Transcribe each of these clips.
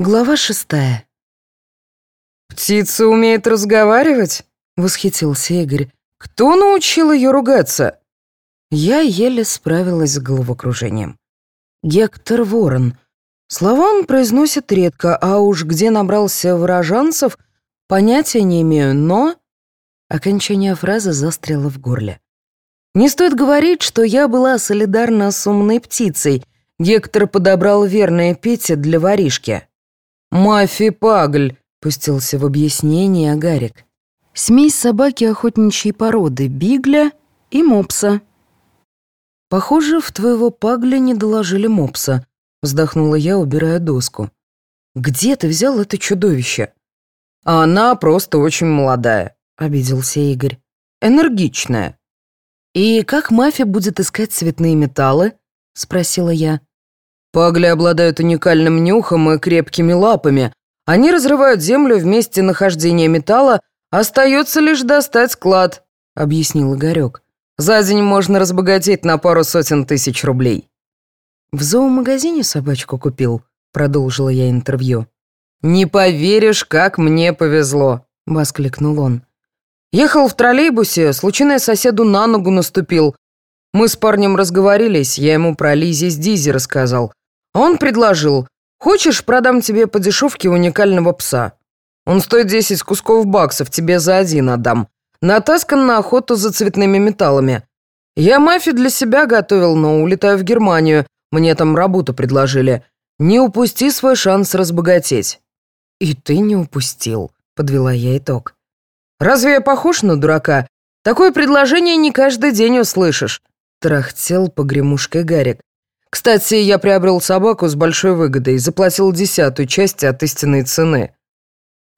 Глава шестая. «Птица умеет разговаривать?» — восхитился Игорь. «Кто научил ее ругаться?» Я еле справилась с головокружением. Гектор Ворон. Слова он произносит редко, а уж где набрался выражанцев, понятия не имею, но... Окончание фразы застряло в горле. Не стоит говорить, что я была солидарна с умной птицей. Гектор подобрал верное петя для воришки. «Мафи-пагль», — пустился в объяснение Гарик. «Смесь собаки охотничьей породы, бигля и мопса». «Похоже, в твоего пагля не доложили мопса», — вздохнула я, убирая доску. «Где ты взял это чудовище?» «А она просто очень молодая», — обиделся Игорь. «Энергичная». «И как мафия будет искать цветные металлы?» — спросила я. Пагли обладают уникальным нюхом и крепкими лапами. Они разрывают землю в месте нахождения металла, остается лишь достать склад», — объяснил Игорек. «За день можно разбогатеть на пару сотен тысяч рублей». «В зоомагазине собачку купил», — продолжила я интервью. «Не поверишь, как мне повезло», — воскликнул он. «Ехал в троллейбусе, случайно соседу на ногу наступил. Мы с парнем разговорились, я ему про Лизи с Дизи рассказал. Он предложил, хочешь, продам тебе по дешевке уникального пса. Он стоит 10 кусков баксов, тебе за один отдам. Натаскан на охоту за цветными металлами. Я мафи для себя готовил, но улетаю в Германию. Мне там работу предложили. Не упусти свой шанс разбогатеть». «И ты не упустил», — подвела я итог. «Разве я похож на дурака? Такое предложение не каждый день услышишь», — трахтел погремушкой Гарик. Кстати, я приобрел собаку с большой выгодой и заплатил десятую часть от истинной цены.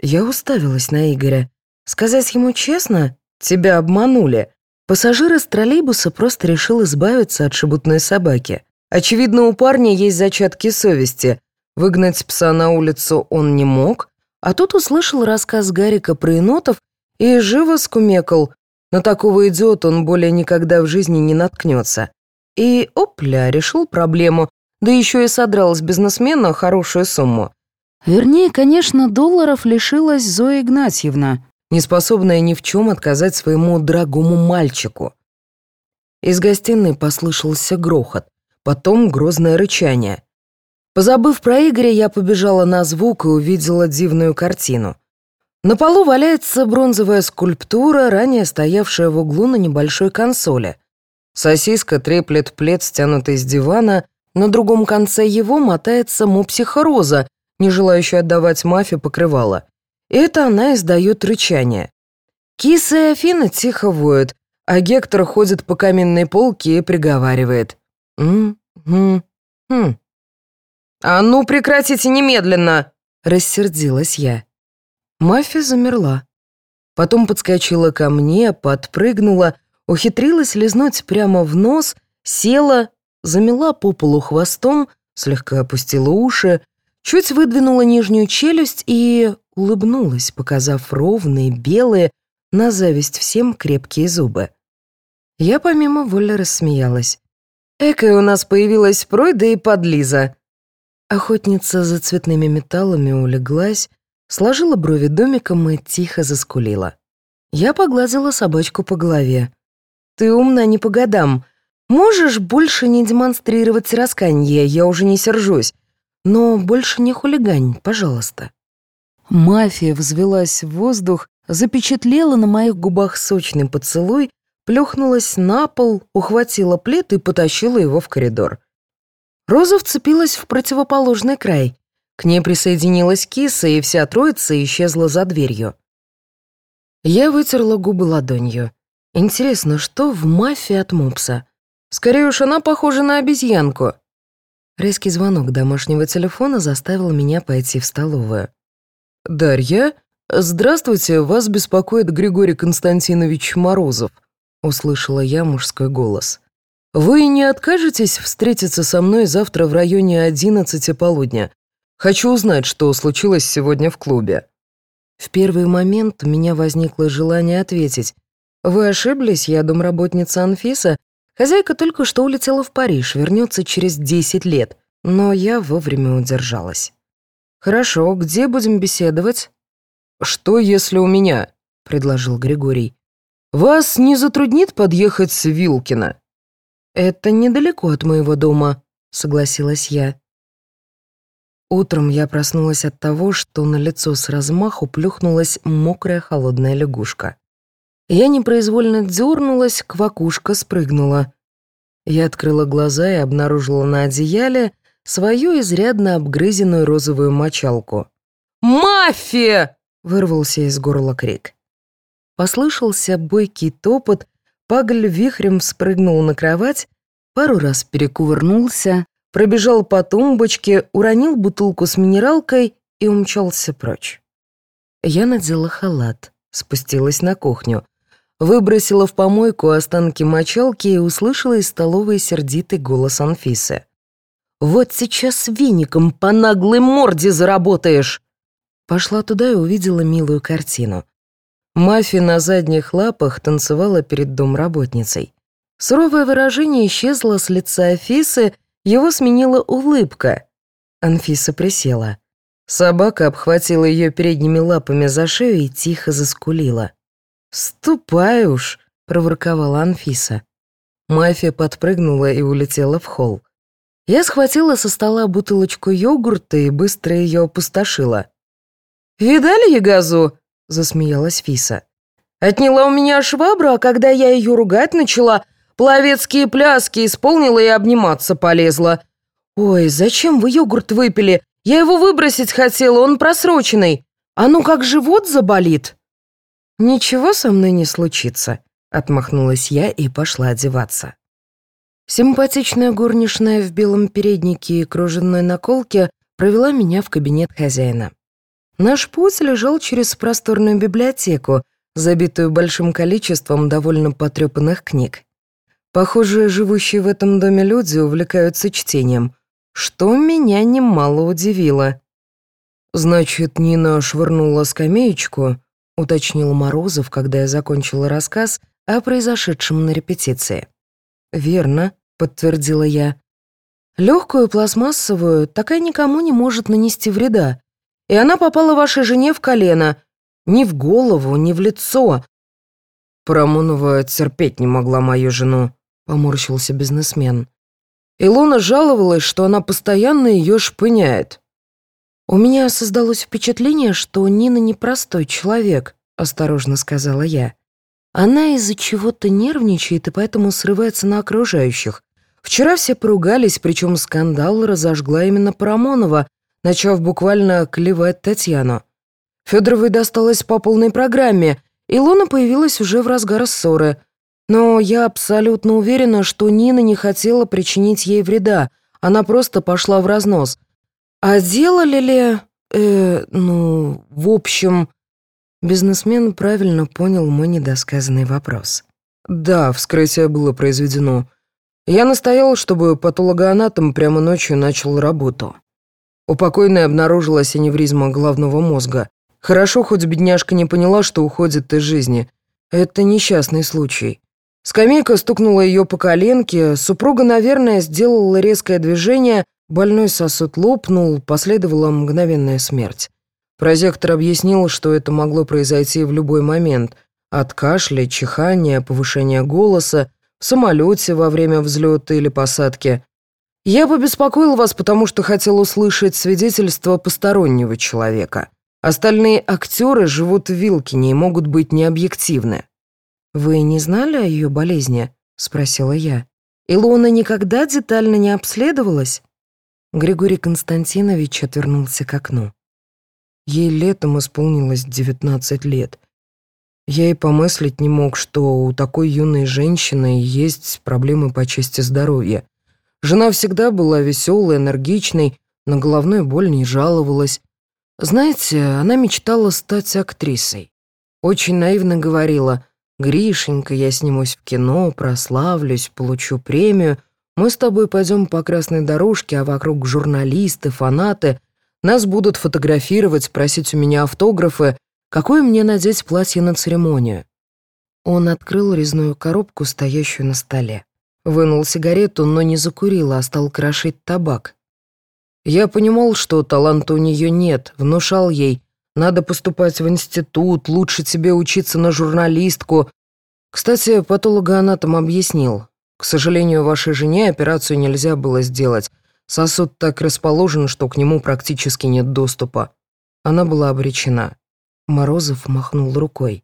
Я уставилась на Игоря. Сказать ему честно, тебя обманули. Пассажир из троллейбуса просто решил избавиться от шебутной собаки. Очевидно, у парня есть зачатки совести. Выгнать пса на улицу он не мог, а тут услышал рассказ Гарика про енотов и живо скумекал. На такого идиота он более никогда в жизни не наткнется. И, опля, решил проблему, да еще и содрал с бизнесмена хорошую сумму. Вернее, конечно, долларов лишилась Зоя Игнатьевна, неспособная ни в чем отказать своему дорогому мальчику. Из гостиной послышался грохот, потом грозное рычание. Позабыв про Игоря, я побежала на звук и увидела дивную картину. На полу валяется бронзовая скульптура, ранее стоявшая в углу на небольшой консоли. Сосиска треплет плед, стянутый с дивана, на другом конце его мотается мопсиха Роза, не желающая отдавать мафе покрывало. Это она издает рычание. Киса и Афина тихо воют, а Гектор ходит по каменной полке и приговаривает. «М-м-м». «А ну, прекратите немедленно!» — рассердилась я. Мафия замерла. Потом подскочила ко мне, подпрыгнула, ухитрилась лизнуть прямо в нос, села, замела по полу хвостом, слегка опустила уши, чуть выдвинула нижнюю челюсть и улыбнулась, показав ровные, белые, на зависть всем крепкие зубы. Я помимо воли рассмеялась. Экая у нас появилась пройда и подлиза. Охотница за цветными металлами улеглась, сложила брови домиком и тихо заскулила. Я погладила собачку по голове. Ты умна не по годам. Можешь больше не демонстрировать расканье, я уже не сержусь. Но больше не хулигань, пожалуйста». Мафия взвелась в воздух, запечатлела на моих губах сочный поцелуй, плюхнулась на пол, ухватила плед и потащила его в коридор. Роза вцепилась в противоположный край. К ней присоединилась киса, и вся троица исчезла за дверью. Я вытерла губы ладонью. Интересно, что в мафии от мопса? Скорее уж она похожа на обезьянку. Резкий звонок домашнего телефона заставил меня пойти в столовую. «Дарья? Здравствуйте, вас беспокоит Григорий Константинович Морозов», — услышала я мужской голос. «Вы не откажетесь встретиться со мной завтра в районе одиннадцати полудня? Хочу узнать, что случилось сегодня в клубе». В первый момент у меня возникло желание ответить, «Вы ошиблись, я домработница Анфиса. Хозяйка только что улетела в Париж, вернется через 10 лет, но я вовремя удержалась». «Хорошо, где будем беседовать?» «Что, если у меня?» — предложил Григорий. «Вас не затруднит подъехать с Вилкина?» «Это недалеко от моего дома», — согласилась я. Утром я проснулась от того, что на лицо с размаху плюхнулась мокрая холодная лягушка. Я непроизвольно дернулась, квакушка спрыгнула. Я открыла глаза и обнаружила на одеяле свою изрядно обгрызенную розовую мочалку. «Мафия!» — вырвался из горла крик. Послышался бойкий топот, Пагль вихрем спрыгнул на кровать, пару раз перекувырнулся, пробежал по тумбочке, уронил бутылку с минералкой и умчался прочь. Я надела халат, спустилась на кухню, выбросила в помойку останки мочалки и услышала из столовой сердитый голос Анфисы. «Вот сейчас веником по наглой морде заработаешь!» Пошла туда и увидела милую картину. Мафия на задних лапах танцевала перед домработницей. Суровое выражение исчезло с лица Афисы, его сменила улыбка. Анфиса присела. Собака обхватила ее передними лапами за шею и тихо заскулила. «Ступай уж», — проворковала Анфиса. Мафия подпрыгнула и улетела в холл. Я схватила со стола бутылочку йогурта и быстро ее опустошила. «Видали ягазу?» засмеялась Фиса. «Отняла у меня швабру, а когда я ее ругать начала, пловецкие пляски исполнила и обниматься полезла. Ой, зачем вы йогурт выпили? Я его выбросить хотела, он просроченный. А ну как живот заболит?» «Ничего со мной не случится», — отмахнулась я и пошла одеваться. Симпатичная горничная в белом переднике и кружевной наколке провела меня в кабинет хозяина. Наш путь лежал через просторную библиотеку, забитую большим количеством довольно потрепанных книг. Похоже, живущие в этом доме люди увлекаются чтением, что меня немало удивило. «Значит, Нина швырнула скамеечку», — уточнил Морозов, когда я закончила рассказ о произошедшем на репетиции. «Верно», — подтвердила я. «Легкую пластмассовую такая никому не может нанести вреда, и она попала вашей жене в колено. Ни в голову, ни в лицо. Парамонова терпеть не могла мою жену, поморщился бизнесмен. Илона жаловалась, что она постоянно ее шпыняет. «У меня создалось впечатление, что Нина непростой человек», — осторожно сказала я. «Она из-за чего-то нервничает и поэтому срывается на окружающих. Вчера все поругались, причем скандал разожгла именно Парамонова, начав буквально клевать Татьяну. Федоровой досталось по полной программе, и Луна появилась уже в разгар ссоры. Но я абсолютно уверена, что Нина не хотела причинить ей вреда, она просто пошла в разнос. А делали ли... Э, ну, в общем... Бизнесмен правильно понял мой недосказанный вопрос. Да, вскрытие было произведено. Я настоял, чтобы патологоанатом прямо ночью начал работу. У покойной обнаружилась аневризма головного мозга. Хорошо, хоть бедняжка не поняла, что уходит из жизни. Это несчастный случай. Скамейка стукнула ее по коленке, супруга, наверное, сделала резкое движение, больной сосуд лопнул, последовала мгновенная смерть. Прозектор объяснил, что это могло произойти в любой момент. От кашля, чихания, повышения голоса, в самолете во время взлета или посадки. Я побеспокоил вас, потому что хотел услышать свидетельство постороннего человека. Остальные актеры живут в Вилкине и могут быть необъективны». «Вы не знали о ее болезни?» — спросила я. «Илона никогда детально не обследовалась?» Григорий Константинович отвернулся к окну. Ей летом исполнилось 19 лет. Я и помыслить не мог, что у такой юной женщины есть проблемы по части здоровья. Жена всегда была веселой, энергичной, на головную боль не жаловалась. Знаете, она мечтала стать актрисой. Очень наивно говорила, «Гришенька, я снимусь в кино, прославлюсь, получу премию. Мы с тобой пойдем по красной дорожке, а вокруг журналисты, фанаты. Нас будут фотографировать, просить у меня автографы. Какое мне надеть платье на церемонию?» Он открыл резную коробку, стоящую на столе. Вынул сигарету, но не закурил, а стал крошить табак. Я понимал, что таланта у нее нет, внушал ей, надо поступать в институт, лучше тебе учиться на журналистку. Кстати, патологоанатом объяснил. К сожалению, вашей жене операцию нельзя было сделать. Сосуд так расположен, что к нему практически нет доступа. Она была обречена. Морозов махнул рукой.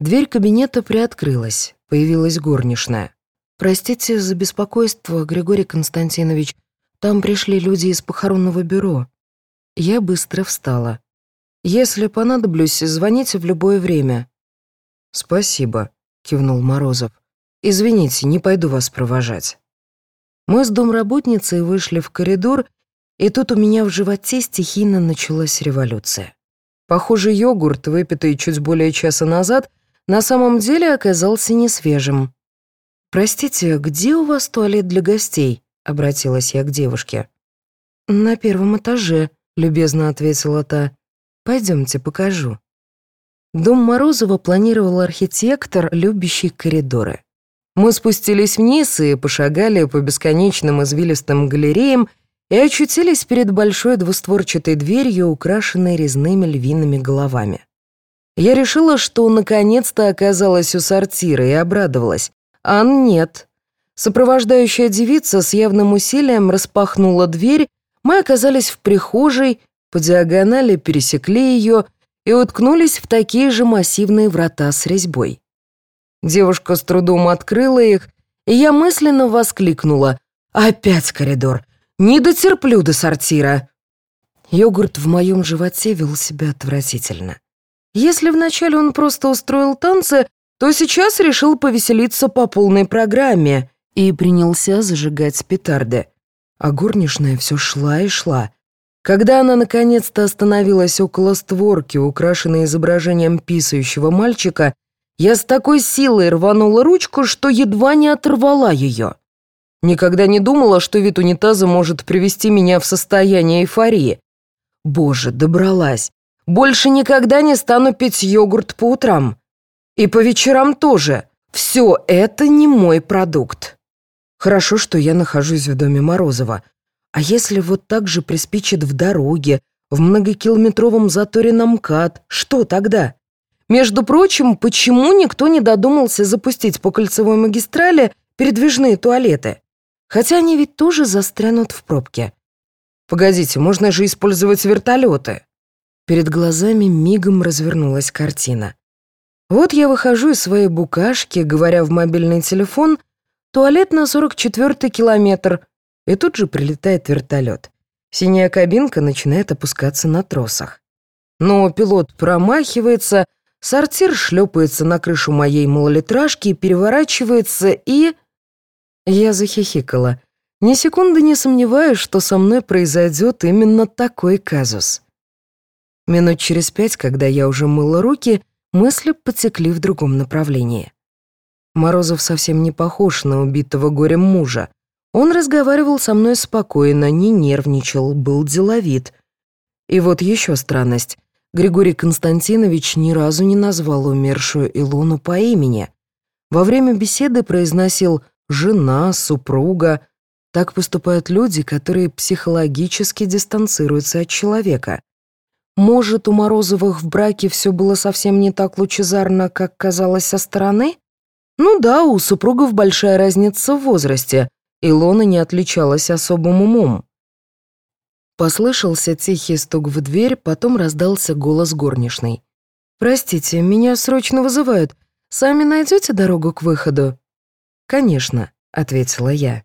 Дверь кабинета приоткрылась, появилась горничная. «Простите за беспокойство, Григорий Константинович. Там пришли люди из похоронного бюро». Я быстро встала. «Если понадоблюсь, звоните в любое время». «Спасибо», — кивнул Морозов. «Извините, не пойду вас провожать». Мы с домработницей вышли в коридор, и тут у меня в животе стихийно началась революция. Похоже, йогурт, выпитый чуть более часа назад, на самом деле оказался несвежим. «Простите, где у вас туалет для гостей?» — обратилась я к девушке. «На первом этаже», — любезно ответила та. «Пойдемте, покажу». Дом Морозова планировал архитектор, любящий коридоры. Мы спустились вниз и пошагали по бесконечным извилистым галереям и очутились перед большой двустворчатой дверью, украшенной резными львиными головами. Я решила, что наконец-то оказалась у сортира и обрадовалась. А нет. Сопровождающая девица с явным усилием распахнула дверь, мы оказались в прихожей, по диагонали пересекли ее и уткнулись в такие же массивные врата с резьбой. Девушка с трудом открыла их, и я мысленно воскликнула «Опять коридор! Не дотерплю до сортира!» Йогурт в моем животе вел себя отвратительно. Если вначале он просто устроил танцы, то сейчас решил повеселиться по полной программе и принялся зажигать петарды. А горничная все шла и шла. Когда она наконец-то остановилась около створки, украшенной изображением писающего мальчика, я с такой силой рванула ручку, что едва не оторвала ее. Никогда не думала, что вид унитаза может привести меня в состояние эйфории. Боже, добралась. Больше никогда не стану пить йогурт по утрам. И по вечерам тоже. Все это не мой продукт. Хорошо, что я нахожусь в доме Морозова. А если вот так же приспичит в дороге, в многокилометровом заторе на МКАД, что тогда? Между прочим, почему никто не додумался запустить по кольцевой магистрали передвижные туалеты? Хотя они ведь тоже застрянут в пробке. Погодите, можно же использовать вертолеты. Перед глазами мигом развернулась картина. Вот я выхожу из своей букашки, говоря в мобильный телефон, туалет на 44-й километр, и тут же прилетает вертолет. Синяя кабинка начинает опускаться на тросах. Но пилот промахивается, сортир шлепается на крышу моей малолитражки, переворачивается и... Я захихикала. Ни секунды не сомневаюсь, что со мной произойдет именно такой казус. Минут через пять, когда я уже мыла руки, мысли потекли в другом направлении. Морозов совсем не похож на убитого горем мужа. Он разговаривал со мной спокойно, не нервничал, был деловит. И вот еще странность. Григорий Константинович ни разу не назвал умершую Илону по имени. Во время беседы произносил «жена», «супруга». Так поступают люди, которые психологически дистанцируются от человека. Может, у Морозовых в браке все было совсем не так лучезарно, как казалось со стороны? Ну да, у супругов большая разница в возрасте. Илона не отличалась особым умом. Послышался тихий стук в дверь, потом раздался голос горничной. «Простите, меня срочно вызывают. Сами найдете дорогу к выходу?» «Конечно», — ответила я.